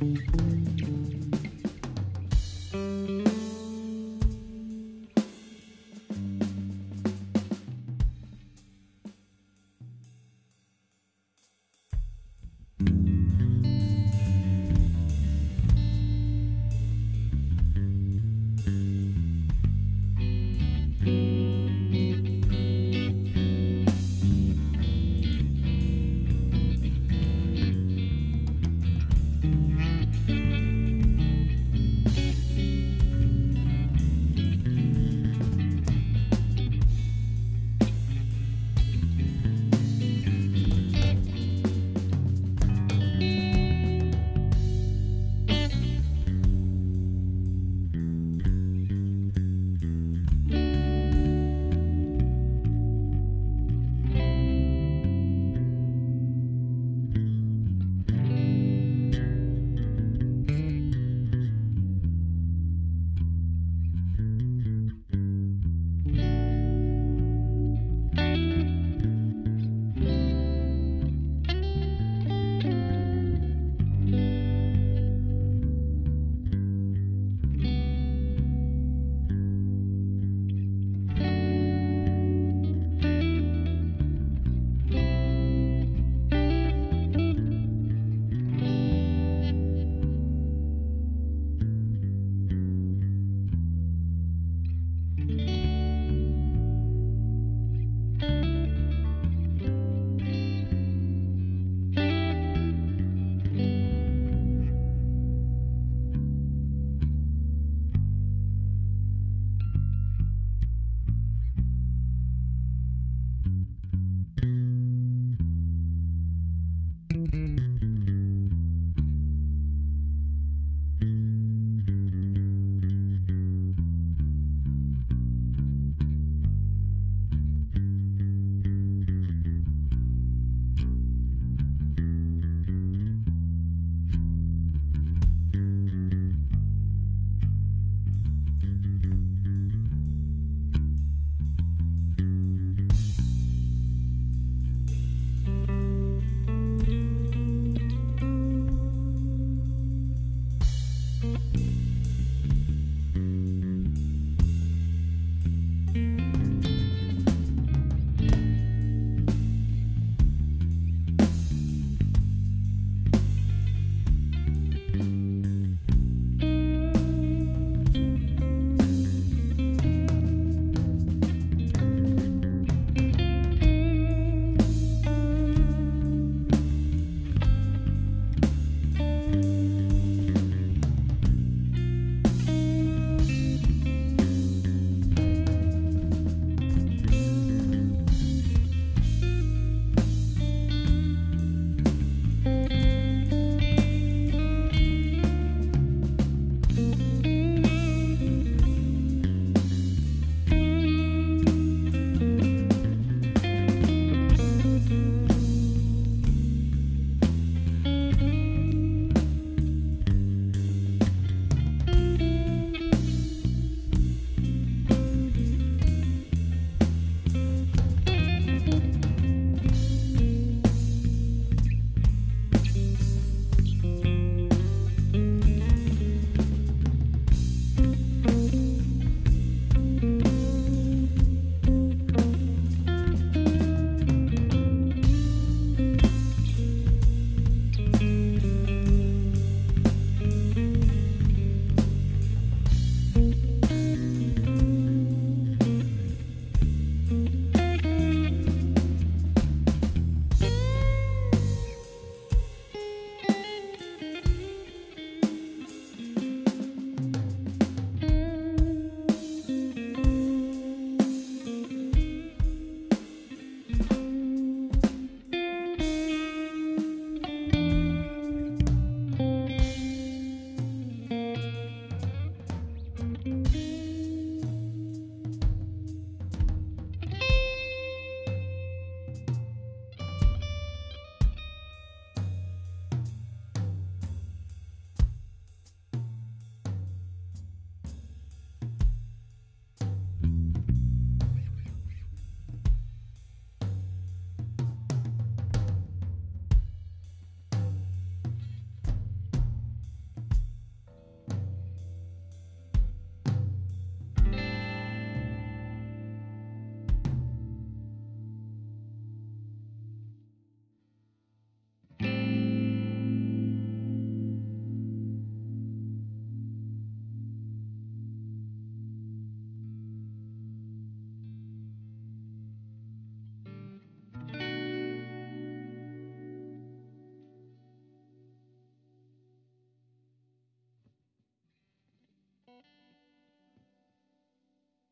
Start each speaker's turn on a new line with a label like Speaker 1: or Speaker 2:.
Speaker 1: うん。